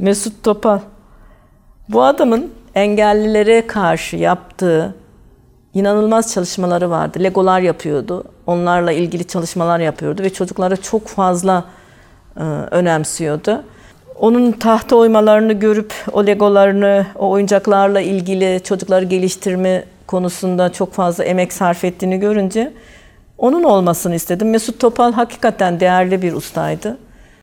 Mesut Topal. Bu adamın engellilere karşı yaptığı inanılmaz çalışmaları vardı. Legolar yapıyordu. Onlarla ilgili çalışmalar yapıyordu ve çocuklara çok fazla e, önemsiyordu. Onun tahta oymalarını görüp o legolarını, o oyuncaklarla ilgili çocukları geliştirme konusunda çok fazla emek sarf ettiğini görünce onun olmasını istedim. Mesut Topal hakikaten değerli bir ustaydı.